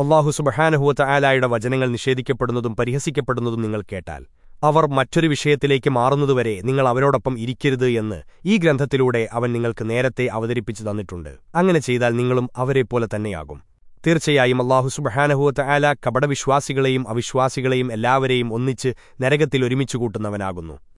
അള്ളാഹു സുബഹാനഹുവത്ത ആലായുടെ വചനങ്ങൾ നിഷേധിക്കപ്പെടുന്നതും പരിഹസിക്കപ്പെടുന്നതും നിങ്ങൾ കേട്ടാൽ അവർ മറ്റൊരു വിഷയത്തിലേക്ക് മാറുന്നതുവരെ നിങ്ങൾ അവരോടൊപ്പം ഇരിക്കരുത് എന്ന് ഈ ഗ്രന്ഥത്തിലൂടെ അവൻ നിങ്ങൾക്ക് നേരത്തെ അവതരിപ്പിച്ചു തന്നിട്ടുണ്ട്. അങ്ങനെ ചെയ്താൽ നിങ്ങളും അവരെപ്പോലെ തന്നെയാകും. തീർച്ചയായും അള്ളാഹു സുബഹാനഹുവത്ത ആല കപടവിശ്വാസികളെയും അവിശ്വാസികളെയും എല്ലാവരെയും ഒന്നിച്ച് നരകത്തിൽ ഒരുമിച്ചു കൂട്ടുന്നവനാകുന്നു.